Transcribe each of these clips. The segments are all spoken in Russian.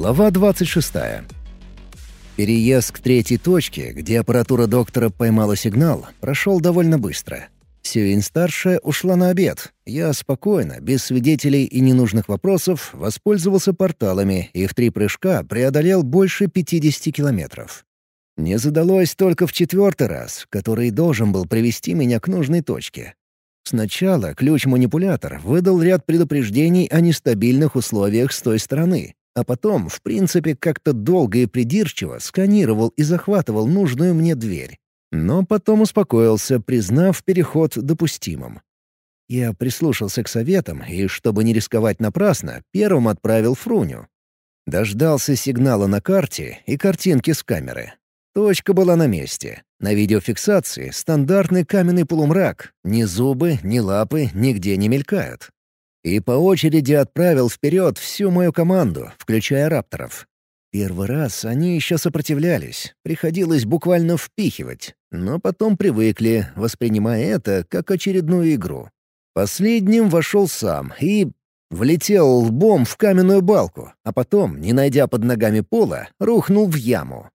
Глава 26. Переезд к третьей точке, где аппаратура доктора поймала сигнал, прошел довольно быстро. Сюин-старшая ушла на обед. Я спокойно, без свидетелей и ненужных вопросов, воспользовался порталами и в три прыжка преодолел больше 50 километров. Не задалось только в четвертый раз, который должен был привести меня к нужной точке. Сначала ключ-манипулятор выдал ряд предупреждений о нестабильных условиях с той стороны, а потом, в принципе, как-то долго и придирчиво сканировал и захватывал нужную мне дверь. Но потом успокоился, признав переход допустимым. Я прислушался к советам и, чтобы не рисковать напрасно, первым отправил Фруню. Дождался сигнала на карте и картинки с камеры. Точка была на месте. На видеофиксации стандартный каменный полумрак. Ни зубы, ни лапы нигде не мелькают и по очереди отправил вперед всю мою команду, включая рапторов. Первый раз они еще сопротивлялись, приходилось буквально впихивать, но потом привыкли, воспринимая это как очередную игру. Последним вошел сам и влетел лбом в каменную балку, а потом, не найдя под ногами пола, рухнул в яму.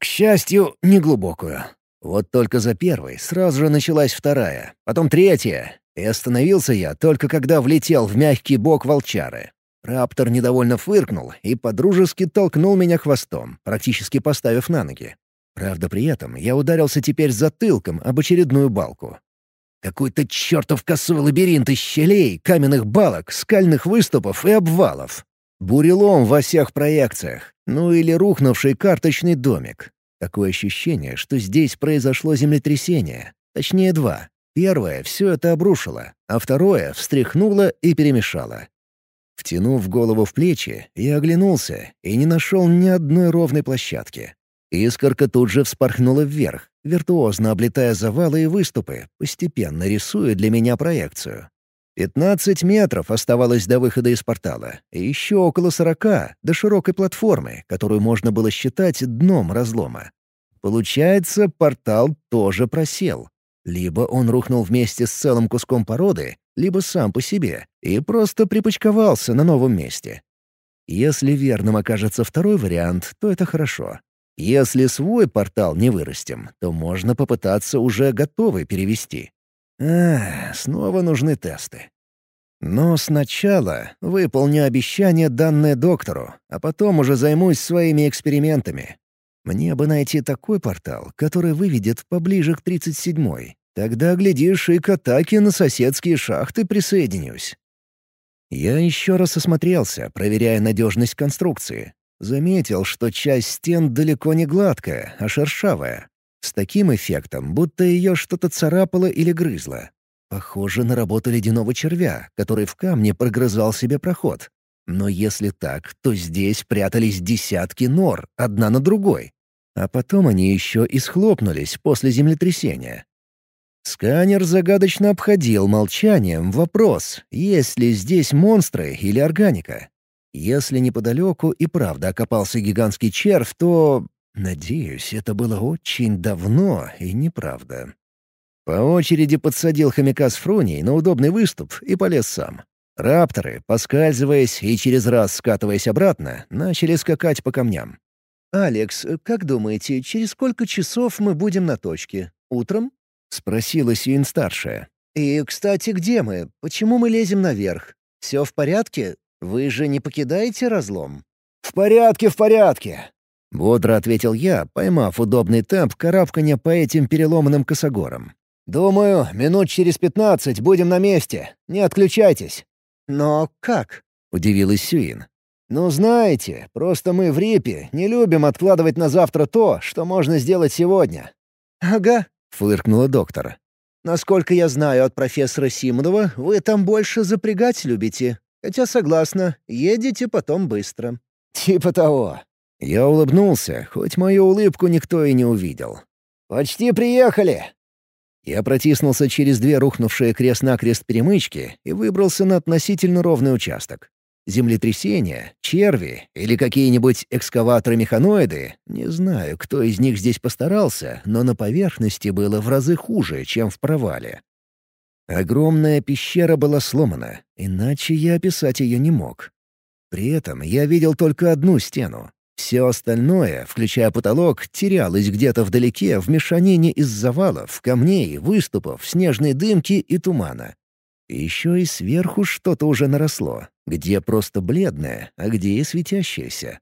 К счастью, неглубокую. Вот только за первой сразу же началась вторая, потом третья, и остановился я только когда влетел в мягкий бок волчары. Раптор недовольно фыркнул и подружески толкнул меня хвостом, практически поставив на ноги. Правда, при этом я ударился теперь затылком об очередную балку. Какой-то чертов косой лабиринт из щелей, каменных балок, скальных выступов и обвалов. Бурелом во всех проекциях, ну или рухнувший карточный домик. Такое ощущение, что здесь произошло землетрясение. Точнее, два. Первое все это обрушило, а второе встряхнуло и перемешало. Втянув голову в плечи, я оглянулся и не нашел ни одной ровной площадки. Искорка тут же вспорхнула вверх, виртуозно облетая завалы и выступы, постепенно рисуя для меня проекцию. Пятнадцать метров оставалось до выхода из портала, и еще около сорока — до широкой платформы, которую можно было считать дном разлома. Получается, портал тоже просел. Либо он рухнул вместе с целым куском породы, либо сам по себе, и просто припочковался на новом месте. Если верным окажется второй вариант, то это хорошо. Если свой портал не вырастем, то можно попытаться уже готовый перевести. Ах, снова нужны тесты. Но сначала выполню обещание, данное доктору, а потом уже займусь своими экспериментами. Мне бы найти такой портал, который выведет поближе к 37-й. Тогда, глядишь, и к атаке на соседские шахты присоединюсь. Я еще раз осмотрелся, проверяя надежность конструкции. Заметил, что часть стен далеко не гладкая, а шершавая. С таким эффектом, будто ее что-то царапало или грызло. Похоже на работу ледяного червя, который в камне прогрызал себе проход. Но если так, то здесь прятались десятки нор, одна на другой. А потом они еще и схлопнулись после землетрясения. Сканер загадочно обходил молчанием вопрос, есть ли здесь монстры или органика. Если неподалеку и правда окопался гигантский червь, то... Надеюсь, это было очень давно и неправда. По очереди подсадил хомяка с фроней на удобный выступ и полез сам. Рапторы, поскальзываясь и через раз скатываясь обратно, начали скакать по камням. «Алекс, как думаете, через сколько часов мы будем на точке? Утром?» — спросила Сиин-старшая. «И, кстати, где мы? Почему мы лезем наверх? Все в порядке? Вы же не покидаете разлом?» «В порядке, в порядке!» — бодро ответил я, поймав удобный темп карабкания по этим переломанным косогорам. «Думаю, минут через пятнадцать будем на месте. Не отключайтесь». «Но как?» — удивилась Сюин. «Ну, знаете, просто мы в Рипе не любим откладывать на завтра то, что можно сделать сегодня». «Ага», — фыркнула доктор. «Насколько я знаю от профессора Симонова, вы там больше запрягать любите. Хотя, согласна, едете потом быстро». «Типа того». Я улыбнулся, хоть мою улыбку никто и не увидел. «Почти приехали!» Я протиснулся через две рухнувшие крест-накрест перемычки и выбрался на относительно ровный участок. Землетрясения, черви или какие-нибудь экскаваторы-механоиды — не знаю, кто из них здесь постарался, но на поверхности было в разы хуже, чем в провале. Огромная пещера была сломана, иначе я описать ее не мог. При этом я видел только одну стену. Все остальное, включая потолок, терялось где-то вдалеке в мешанине из завалов, камней, выступов, снежной дымки и тумана. Еще и сверху что-то уже наросло, где просто бледное, а где и светящееся.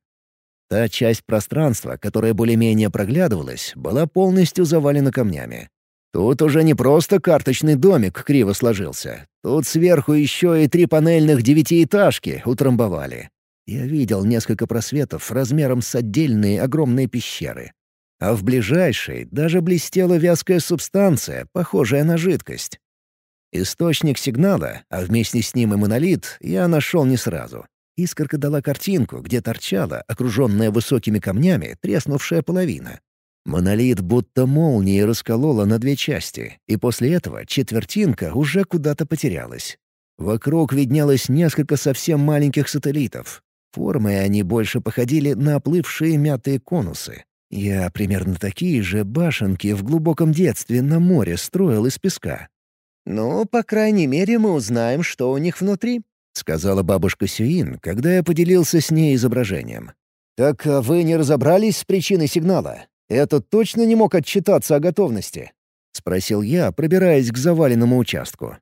Та часть пространства, которая более-менее проглядывалась, была полностью завалена камнями. Тут уже не просто карточный домик криво сложился. Тут сверху еще и три панельных девятиэтажки утрамбовали. Я видел несколько просветов размером с отдельные огромные пещеры. А в ближайшей даже блестела вязкая субстанция, похожая на жидкость. Источник сигнала, а вместе с ним и монолит, я нашел не сразу. Искорка дала картинку, где торчала, окруженная высокими камнями, треснувшая половина. Монолит будто молнией расколола на две части, и после этого четвертинка уже куда-то потерялась. Вокруг виднелось несколько совсем маленьких сателлитов. Формой они больше походили на оплывшие мятые конусы. Я примерно такие же башенки в глубоком детстве на море строил из песка. «Ну, по крайней мере, мы узнаем, что у них внутри», — сказала бабушка Сюин, когда я поделился с ней изображением. «Так а вы не разобрались с причиной сигнала? Этот точно не мог отчитаться о готовности?» — спросил я, пробираясь к заваленному участку.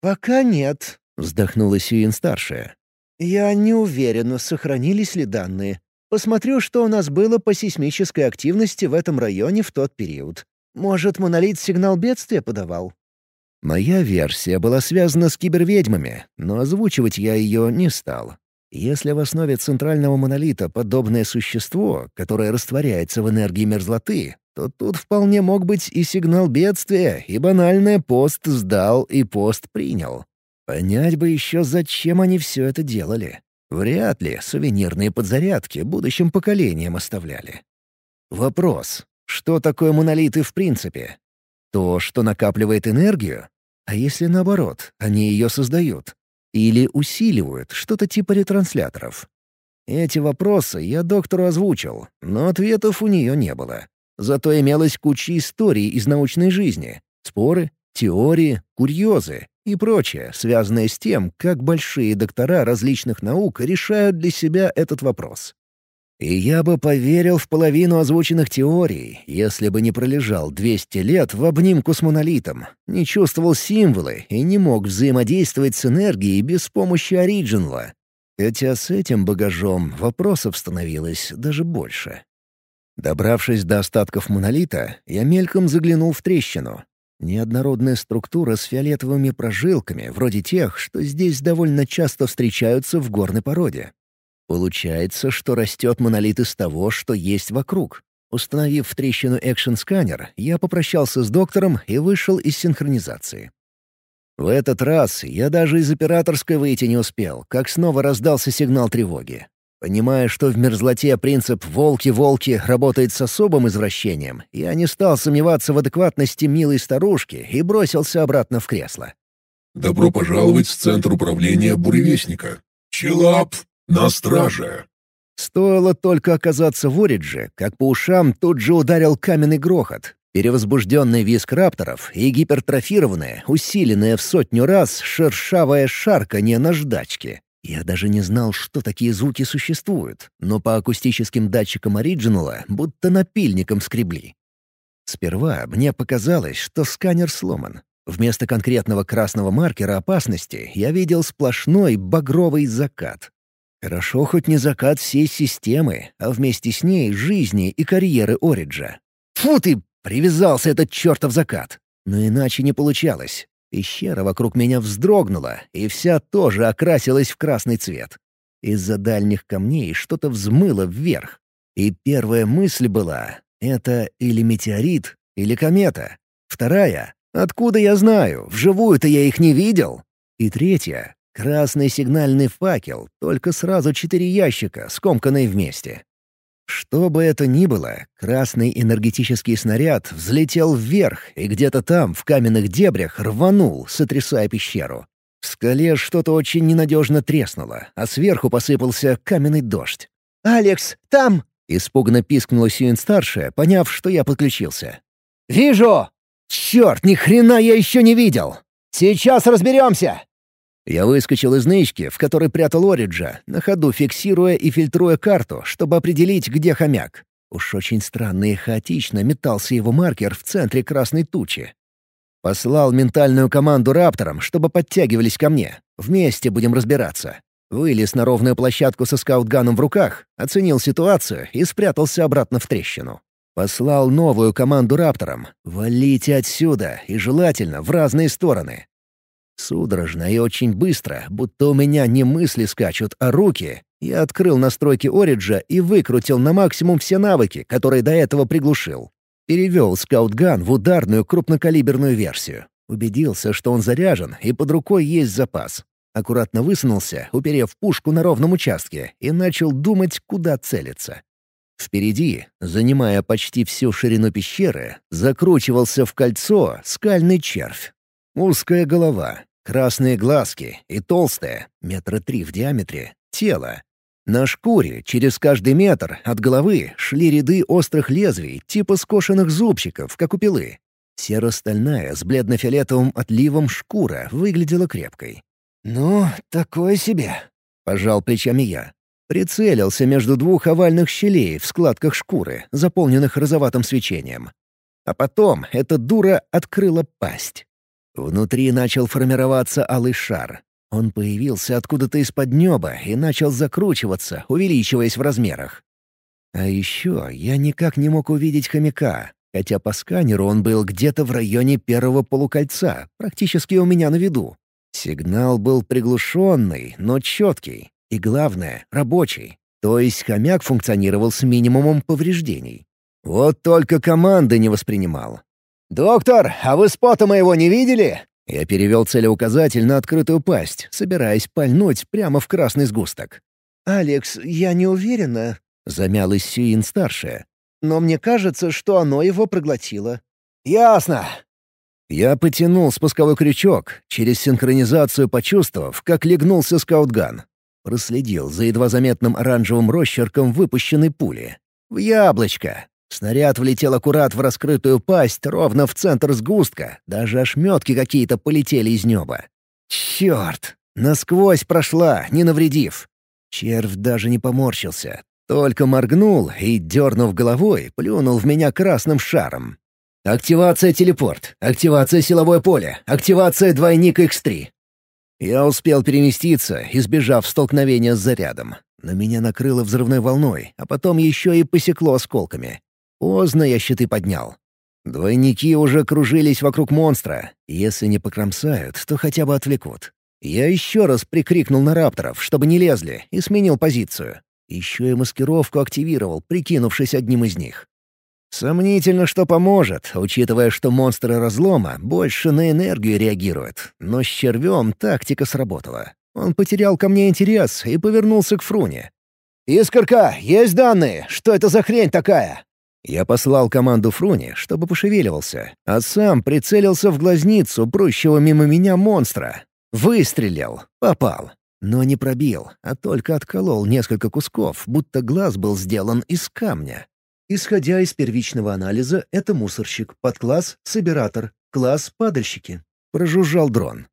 «Пока нет», — вздохнула Сюин-старшая. «Я не уверен, сохранились ли данные. Посмотрю, что у нас было по сейсмической активности в этом районе в тот период. Может, монолит сигнал бедствия подавал?» Моя версия была связана с киберведьмами, но озвучивать я ее не стал. Если в основе центрального монолита подобное существо, которое растворяется в энергии мерзлоты, то тут вполне мог быть и сигнал бедствия, и банальное пост сдал и пост принял. Понять бы еще, зачем они все это делали. Вряд ли сувенирные подзарядки будущим поколениям оставляли. Вопрос. Что такое монолиты в принципе? То, что накапливает энергию? А если наоборот, они ее создают? Или усиливают, что-то типа ретрансляторов? Эти вопросы я доктору озвучил, но ответов у нее не было. Зато имелась куча историй из научной жизни, споры, теории, курьезы и прочее, связанное с тем, как большие доктора различных наук решают для себя этот вопрос. И я бы поверил в половину озвученных теорий, если бы не пролежал 200 лет в обнимку с монолитом, не чувствовал символы и не мог взаимодействовать с энергией без помощи оригинала. Хотя с этим багажом вопросов становилось даже больше. Добравшись до остатков монолита, я мельком заглянул в трещину. Неоднородная структура с фиолетовыми прожилками, вроде тех, что здесь довольно часто встречаются в горной породе. Получается, что растет монолит из того, что есть вокруг. Установив в трещину экшн-сканер, я попрощался с доктором и вышел из синхронизации. В этот раз я даже из операторской выйти не успел, как снова раздался сигнал тревоги. Понимая, что в мерзлоте принцип «волки-волки» работает с особым извращением, я не стал сомневаться в адекватности милой старушки и бросился обратно в кресло. «Добро пожаловать в Центр управления Буревестника. Челап!» «На страже!» Стоило только оказаться в Оридже, как по ушам тут же ударил каменный грохот. Перевозбужденный визг рапторов и гипертрофированное, усиленное в сотню раз шершавое шарканье наждачки. Я даже не знал, что такие звуки существуют, но по акустическим датчикам оригинала будто напильником скребли. Сперва мне показалось, что сканер сломан. Вместо конкретного красного маркера опасности я видел сплошной багровый закат. Хорошо хоть не закат всей системы, а вместе с ней жизни и карьеры Ориджа. Фу ты, привязался этот чертов закат. Но иначе не получалось. Пещера вокруг меня вздрогнула, и вся тоже окрасилась в красный цвет. Из-за дальних камней что-то взмыло вверх. И первая мысль была — это или метеорит, или комета. Вторая — откуда я знаю, вживую-то я их не видел. И третья Красный сигнальный факел, только сразу четыре ящика, скомканные вместе. Что бы это ни было, красный энергетический снаряд взлетел вверх и где-то там, в каменных дебрях, рванул, сотрясая пещеру. В скале что-то очень ненадежно треснуло, а сверху посыпался каменный дождь. «Алекс, там!» — испуганно пискнула Сьюин-старшая, поняв, что я подключился. «Вижу!» «Черт, ни хрена я еще не видел!» «Сейчас разберемся!» Я выскочил из нычки, в которой прятал Ориджа, на ходу фиксируя и фильтруя карту, чтобы определить, где хомяк. Уж очень странно и хаотично метался его маркер в центре красной тучи. Послал ментальную команду рапторам, чтобы подтягивались ко мне. Вместе будем разбираться. Вылез на ровную площадку со скаутганом в руках, оценил ситуацию и спрятался обратно в трещину. Послал новую команду рапторам «Валите отсюда, и желательно в разные стороны». Судорожно и очень быстро, будто у меня не мысли скачут, а руки, я открыл настройки Ориджа и выкрутил на максимум все навыки, которые до этого приглушил. Перевел скаутган в ударную крупнокалиберную версию. Убедился, что он заряжен и под рукой есть запас. Аккуратно высунулся, уперев пушку на ровном участке, и начал думать, куда целиться. Впереди, занимая почти всю ширину пещеры, закручивался в кольцо скальный червь. Узкая голова, красные глазки и толстое, метра три в диаметре, тело. На шкуре через каждый метр от головы шли ряды острых лезвий, типа скошенных зубчиков, как у пилы. Серо-стальная с бледно-фиолетовым отливом шкура выглядела крепкой. «Ну, такое себе», — пожал плечами я. Прицелился между двух овальных щелей в складках шкуры, заполненных розоватым свечением. А потом эта дура открыла пасть. Внутри начал формироваться алый шар. Он появился откуда-то из-под неба и начал закручиваться, увеличиваясь в размерах. А еще я никак не мог увидеть хомяка, хотя по сканеру он был где-то в районе первого полукольца, практически у меня на виду. Сигнал был приглушенный, но четкий, и, главное, рабочий. То есть хомяк функционировал с минимумом повреждений. Вот только команды не воспринимал. «Доктор, а вы спота моего не видели?» Я перевел целеуказатель на открытую пасть, собираясь пальнуть прямо в красный сгусток. «Алекс, я не уверена», — замялась Сюин-старшая. «Но мне кажется, что оно его проглотило». «Ясно». Я потянул спусковой крючок, через синхронизацию почувствовав, как легнулся скаутган. Проследил за едва заметным оранжевым росчерком выпущенной пули. В яблочко. Снаряд влетел аккурат в раскрытую пасть, ровно в центр сгустка. Даже ошметки какие-то полетели из неба. Черт! Насквозь прошла, не навредив. Червь даже не поморщился. Только моргнул и, дернув головой, плюнул в меня красным шаром. «Активация телепорт. Активация силовое поле. Активация двойник X3». Я успел переместиться, избежав столкновения с зарядом. На меня накрыло взрывной волной, а потом еще и посекло осколками. Поздно я щиты поднял. Двойники уже кружились вокруг монстра. Если не покромсают, то хотя бы отвлекут. Я еще раз прикрикнул на рапторов, чтобы не лезли, и сменил позицию. Еще и маскировку активировал, прикинувшись одним из них. Сомнительно, что поможет, учитывая, что монстры разлома больше на энергию реагируют. Но с червем тактика сработала. Он потерял ко мне интерес и повернулся к Фруне. «Искорка, есть данные? Что это за хрень такая?» Я послал команду Фруни, чтобы пошевеливался, а сам прицелился в глазницу прущего мимо меня монстра. Выстрелил, попал, но не пробил, а только отколол несколько кусков, будто глаз был сделан из камня. Исходя из первичного анализа, это мусорщик, подкласс — собиратор, класс — падальщики. Прожужжал дрон.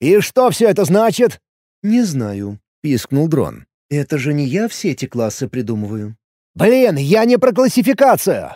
«И что все это значит?» «Не знаю», — пискнул дрон. «Это же не я все эти классы придумываю». «Блин, я не про классификацию!»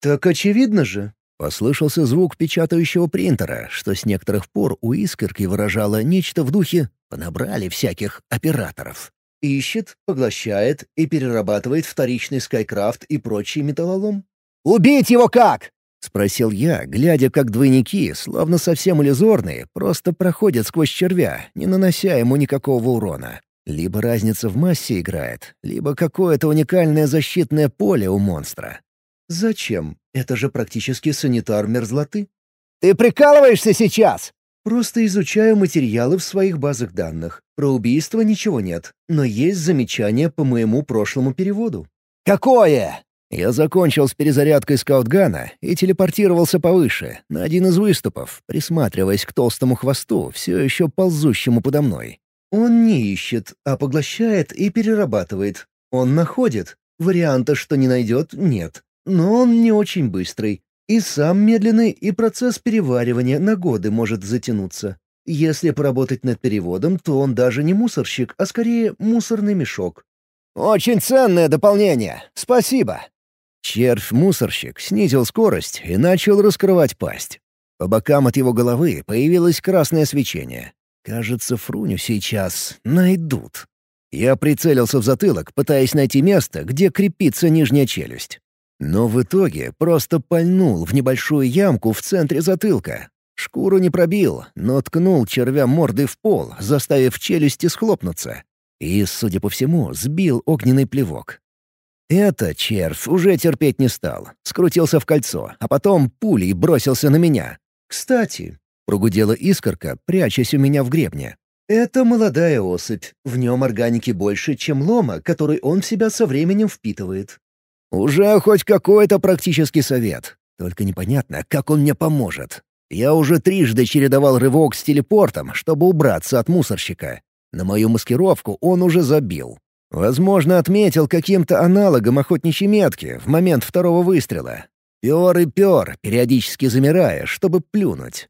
«Так очевидно же!» Послышался звук печатающего принтера, что с некоторых пор у искорки выражало нечто в духе «понабрали всяких операторов». Ищет, поглощает и перерабатывает вторичный скайкрафт и прочий металлолом. «Убить его как?» — спросил я, глядя, как двойники, словно совсем иллюзорные, просто проходят сквозь червя, не нанося ему никакого урона. Либо разница в массе играет, либо какое-то уникальное защитное поле у монстра. Зачем? Это же практически санитар мерзлоты. «Ты прикалываешься сейчас?» Просто изучаю материалы в своих базах данных. Про убийство ничего нет, но есть замечания по моему прошлому переводу. «Какое?» Я закончил с перезарядкой скаутгана и телепортировался повыше, на один из выступов, присматриваясь к толстому хвосту, все еще ползущему подо мной. Он не ищет, а поглощает и перерабатывает. Он находит. Варианта, что не найдет, нет. Но он не очень быстрый. И сам медленный, и процесс переваривания на годы может затянуться. Если поработать над переводом, то он даже не мусорщик, а скорее мусорный мешок. «Очень ценное дополнение. Спасибо». Червь-мусорщик снизил скорость и начал раскрывать пасть. По бокам от его головы появилось красное свечение. Кажется, Фруню сейчас найдут. Я прицелился в затылок, пытаясь найти место, где крепится нижняя челюсть. Но в итоге просто пальнул в небольшую ямку в центре затылка. Шкуру не пробил, но ткнул червя мордой в пол, заставив челюсти схлопнуться. И, судя по всему, сбил огненный плевок. Это червь уже терпеть не стал. Скрутился в кольцо, а потом пулей бросился на меня. «Кстати», — прогудела искорка, прячась у меня в гребне. «это молодая особь. В нем органики больше, чем лома, который он в себя со временем впитывает». «Уже хоть какой-то практический совет. Только непонятно, как он мне поможет. Я уже трижды чередовал рывок с телепортом, чтобы убраться от мусорщика. На мою маскировку он уже забил. Возможно, отметил каким-то аналогом охотничьей метки в момент второго выстрела. Пёр и пёр, периодически замирая, чтобы плюнуть.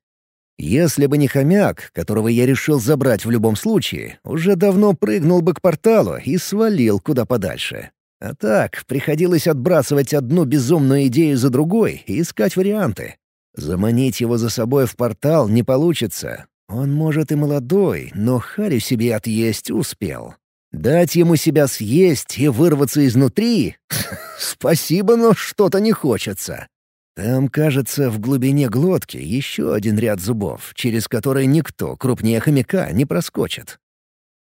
Если бы не хомяк, которого я решил забрать в любом случае, уже давно прыгнул бы к порталу и свалил куда подальше. А так, приходилось отбрасывать одну безумную идею за другой и искать варианты. Заманить его за собой в портал не получится. Он, может, и молодой, но Харю себе отъесть успел. Дать ему себя съесть и вырваться изнутри? Спасибо, но что-то не хочется. Там, кажется, в глубине глотки еще один ряд зубов, через который никто крупнее хомяка не проскочит.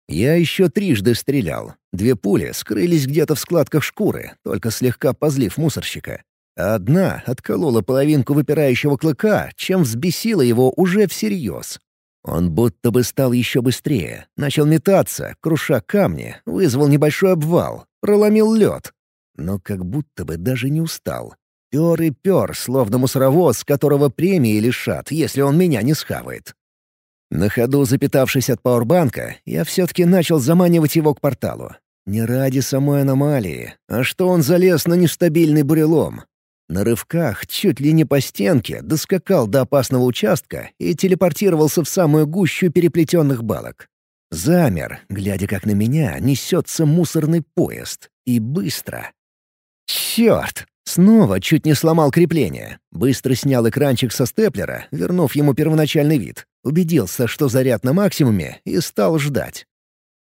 Я еще трижды стрелял. Две пули скрылись где-то в складках шкуры, только слегка позлив мусорщика а одна отколола половинку выпирающего клыка, чем взбесила его уже всерьез. Он будто бы стал еще быстрее, начал метаться, круша камни, вызвал небольшой обвал, проломил лед. Но как будто бы даже не устал. Пер и пер, словно мусоровоз, которого премии лишат, если он меня не схавает. На ходу запитавшись от пауэрбанка, я все-таки начал заманивать его к порталу. Не ради самой аномалии, а что он залез на нестабильный бурелом, на рывках, чуть ли не по стенке, доскакал до опасного участка и телепортировался в самую гущу переплетенных балок. Замер, глядя, как на меня несется мусорный поезд. И быстро. Черт! Снова чуть не сломал крепление. Быстро снял экранчик со степлера, вернув ему первоначальный вид. Убедился, что заряд на максимуме, и стал ждать.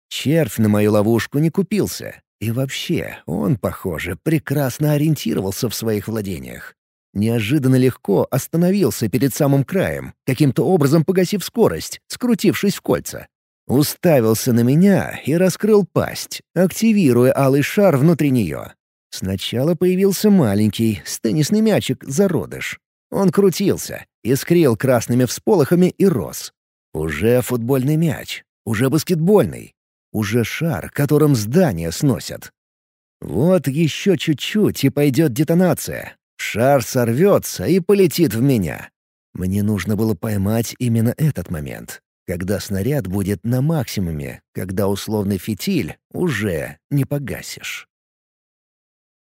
Червь на мою ловушку не купился, и вообще, он, похоже, прекрасно ориентировался в своих владениях. Неожиданно легко остановился перед самым краем, каким-то образом погасив скорость, скрутившись в кольца. Уставился на меня и раскрыл пасть, активируя алый шар внутри нее. Сначала появился маленький, с теннисный мячик, зародыш. Он крутился, искрил красными всполохами и рос. Уже футбольный мяч, уже баскетбольный, уже шар, которым здание сносят. Вот еще чуть-чуть, и пойдет детонация. Шар сорвется и полетит в меня. Мне нужно было поймать именно этот момент, когда снаряд будет на максимуме, когда условный фитиль уже не погасишь.